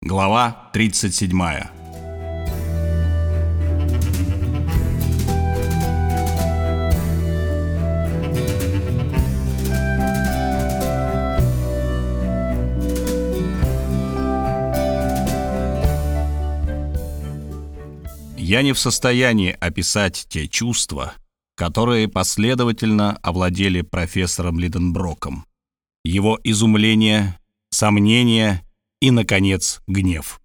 Глава 37 Я не в состоянии описать те чувства, которые последовательно овладели профессором Лиденброком. Его изумление, сомнение и, наконец, гнев.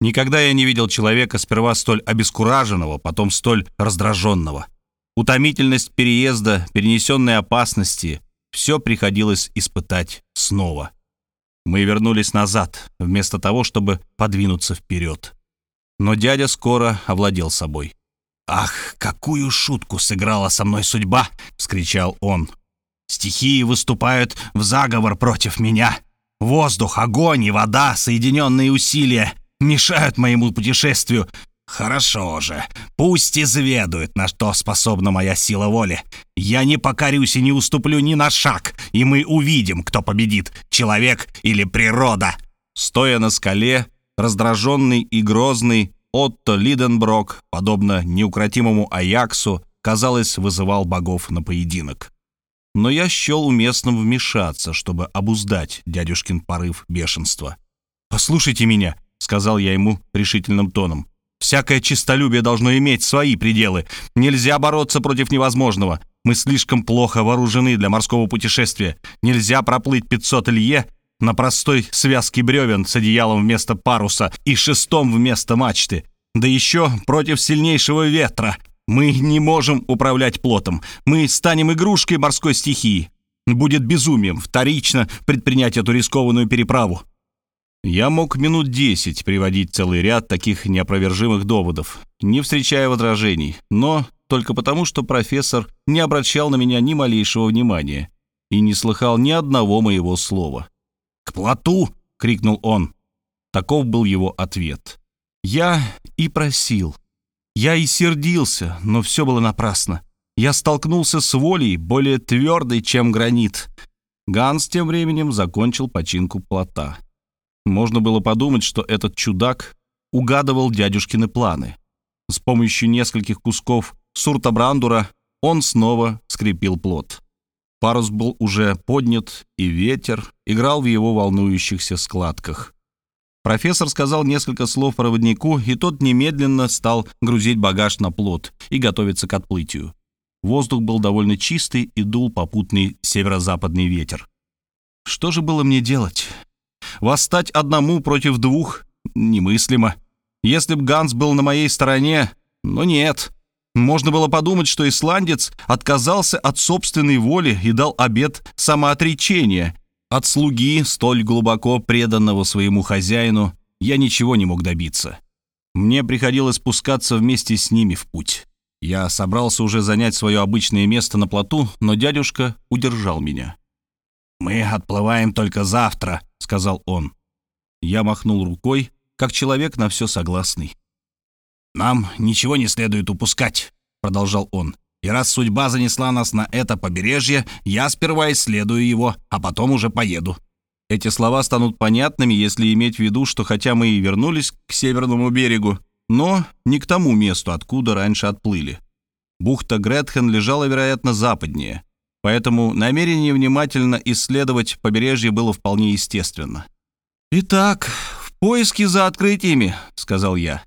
Никогда я не видел человека сперва столь обескураженного, потом столь раздраженного. Утомительность переезда, перенесенные опасности — все приходилось испытать снова. Мы вернулись назад, вместо того, чтобы подвинуться вперед. Но дядя скоро овладел собой. «Ах, какую шутку сыграла со мной судьба!» — вскричал он. «Стихии выступают в заговор против меня. Воздух, огонь и вода, соединенные усилия, мешают моему путешествию. Хорошо же, пусть изведают, на что способна моя сила воли. Я не покорюсь и не уступлю ни на шаг, и мы увидим, кто победит, человек или природа». Стоя на скале, раздраженный и грозный, Отто Лиденброк, подобно неукротимому Аяксу, казалось, вызывал богов на поединок но я счел уместным вмешаться, чтобы обуздать дядюшкин порыв бешенства. «Послушайте меня», — сказал я ему решительным тоном. «Всякое честолюбие должно иметь свои пределы. Нельзя бороться против невозможного. Мы слишком плохо вооружены для морского путешествия. Нельзя проплыть 500 лье на простой связке бревен с одеялом вместо паруса и шестом вместо мачты. Да еще против сильнейшего ветра. Мы не можем управлять плотом. Мы станем игрушкой морской стихии. Будет безумием вторично предпринять эту рискованную переправу. Я мог минут десять приводить целый ряд таких неопровержимых доводов, не встречая возражений, но только потому, что профессор не обращал на меня ни малейшего внимания и не слыхал ни одного моего слова. «К плоту!» — крикнул он. Таков был его ответ. Я и просил. Я и сердился, но все было напрасно. Я столкнулся с волей, более твердой, чем гранит. Ганс тем временем закончил починку плота. Можно было подумать, что этот чудак угадывал дядюшкины планы. С помощью нескольких кусков суртобрандура он снова скрепил плот. Парус был уже поднят, и ветер играл в его волнующихся складках. Профессор сказал несколько слов проводнику, и тот немедленно стал грузить багаж на плот и готовиться к отплытию. Воздух был довольно чистый и дул попутный северо-западный ветер. Что же было мне делать? Восстать одному против двух немыслимо. Если б Ганс был на моей стороне, но нет. Можно было подумать, что исландец отказался от собственной воли и дал обет самоотречения, от слуги, столь глубоко преданного своему хозяину, я ничего не мог добиться. Мне приходилось спускаться вместе с ними в путь. Я собрался уже занять свое обычное место на плоту, но дядюшка удержал меня. «Мы отплываем только завтра», — сказал он. Я махнул рукой, как человек на все согласный. «Нам ничего не следует упускать», — продолжал он. И раз судьба занесла нас на это побережье, я сперва исследую его, а потом уже поеду». Эти слова станут понятными, если иметь в виду, что хотя мы и вернулись к северному берегу, но не к тому месту, откуда раньше отплыли. Бухта Гретхен лежала, вероятно, западнее, поэтому намерение внимательно исследовать побережье было вполне естественно. «Итак, в поиске за открытиями», — сказал я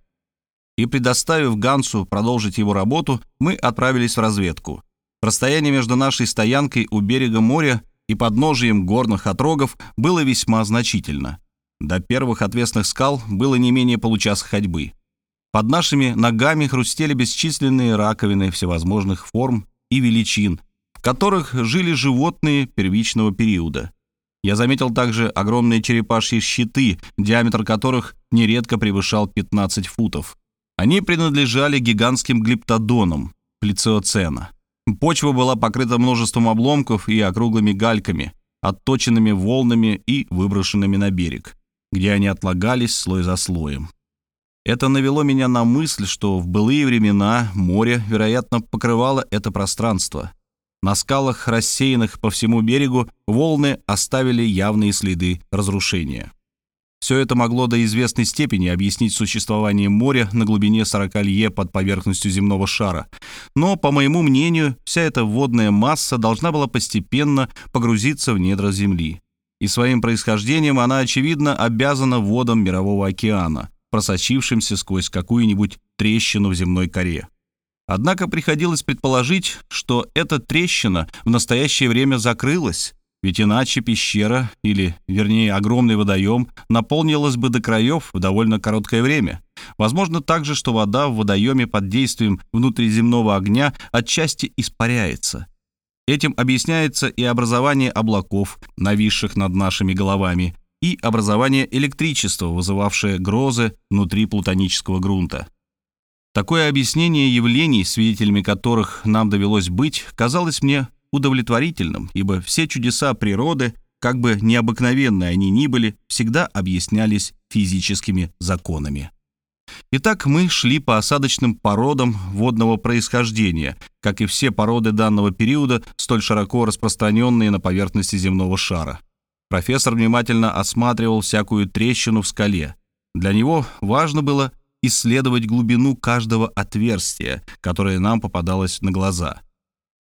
и, предоставив Гансу продолжить его работу, мы отправились в разведку. Расстояние между нашей стоянкой у берега моря и подножием горных отрогов было весьма значительно. До первых отвесных скал было не менее получаса ходьбы. Под нашими ногами хрустели бесчисленные раковины всевозможных форм и величин, в которых жили животные первичного периода. Я заметил также огромные черепашьи щиты, диаметр которых нередко превышал 15 футов. Они принадлежали гигантским глиптодонам плициоцена. Почва была покрыта множеством обломков и округлыми гальками, отточенными волнами и выброшенными на берег, где они отлагались слой за слоем. Это навело меня на мысль, что в былые времена море, вероятно, покрывало это пространство. На скалах, рассеянных по всему берегу, волны оставили явные следы разрушения. Все это могло до известной степени объяснить существование моря на глубине 40 лье под поверхностью земного шара. Но, по моему мнению, вся эта водная масса должна была постепенно погрузиться в недра Земли. И своим происхождением она, очевидно, обязана водам Мирового океана, просочившимся сквозь какую-нибудь трещину в земной коре. Однако приходилось предположить, что эта трещина в настоящее время закрылась, ведь иначе пещера, или, вернее, огромный водоем, наполнилась бы до краев в довольно короткое время. Возможно также, что вода в водоеме под действием внутриземного огня отчасти испаряется. Этим объясняется и образование облаков, нависших над нашими головами, и образование электричества, вызывавшее грозы внутри плутонического грунта. Такое объяснение явлений, свидетелями которых нам довелось быть, казалось мне удовлетворительным, ибо все чудеса природы, как бы необыкновенные они ни были, всегда объяснялись физическими законами. Итак, мы шли по осадочным породам водного происхождения, как и все породы данного периода, столь широко распространенные на поверхности земного шара. Профессор внимательно осматривал всякую трещину в скале. Для него важно было исследовать глубину каждого отверстия, которое нам попадалось на глаза –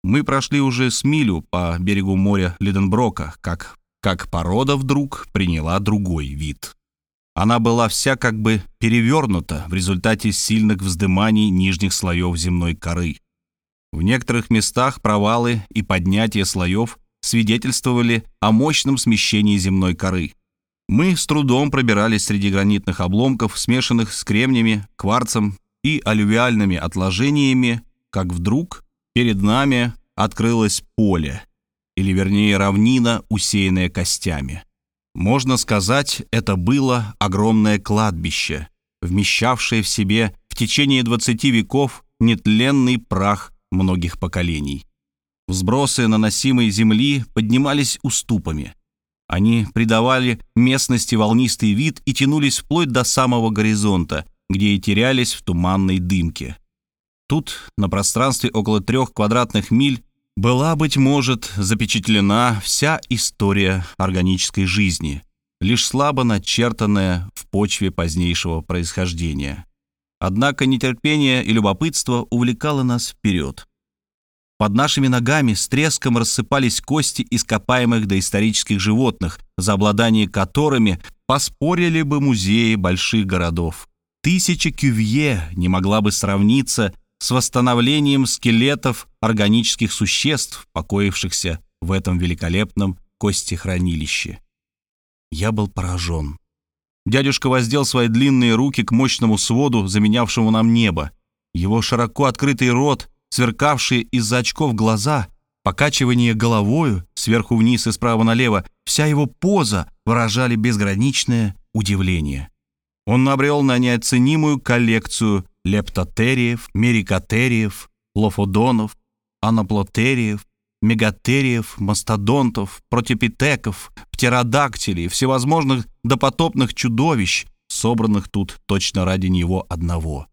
мы прошли уже с милю по берегу моря Лиденброка, как, как порода вдруг приняла другой вид. Она была вся как бы перевернута в результате сильных вздыманий нижних слоев земной коры. В некоторых местах провалы и поднятие слоев свидетельствовали о мощном смещении земной коры. Мы с трудом пробирались среди гранитных обломков, смешанных с кремнями, кварцем и алювиальными отложениями, как вдруг Перед нами открылось поле, или вернее равнина, усеянная костями. Можно сказать, это было огромное кладбище, вмещавшее в себе в течение 20 веков нетленный прах многих поколений. Взбросы наносимой земли поднимались уступами. Они придавали местности волнистый вид и тянулись вплоть до самого горизонта, где и терялись в туманной дымке. Тут, на пространстве около трех квадратных миль, была, быть может, запечатлена вся история органической жизни, лишь слабо начертанная в почве позднейшего происхождения. Однако нетерпение и любопытство увлекало нас вперед. Под нашими ногами с треском рассыпались кости ископаемых доисторических животных, за обладание которыми поспорили бы музеи больших городов. Тысяча кювье не могла бы сравниться с восстановлением скелетов органических существ, покоившихся в этом великолепном костехранилище. Я был поражен. Дядюшка воздел свои длинные руки к мощному своду, заменявшему нам небо. Его широко открытый рот, сверкавшие из-за очков глаза, покачивание головою сверху вниз и справа налево, вся его поза выражали безграничное удивление. Он набрел на неоценимую коллекцию лептотериев, мерикотериев, лофодонов, анаплотериев, мегатериев, мастодонтов, протипитеков, птеродактилей, всевозможных допотопных чудовищ, собранных тут точно ради него одного.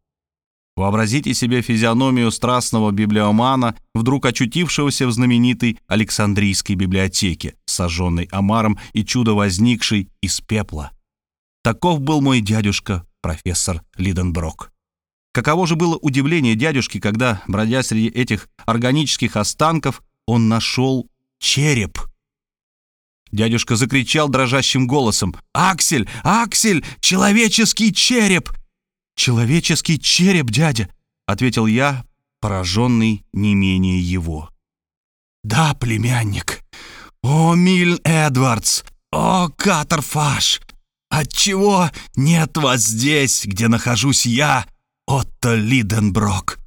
Вообразите себе физиономию страстного библиомана, вдруг очутившегося в знаменитой Александрийской библиотеке, сожженной омаром и чудо возникшей из пепла. Таков был мой дядюшка, профессор Лиденброк. Каково же было удивление дядюшки, когда, бродя среди этих органических останков, он нашел череп. Дядюшка закричал дрожащим голосом. «Аксель! Аксель! Человеческий череп!» «Человеческий череп, дядя!» — ответил я, пораженный не менее его. «Да, племянник! О, Миль Эдвардс! О, Катерфаш! Отчего нет вас здесь, где нахожусь я, Отто Лиденброк.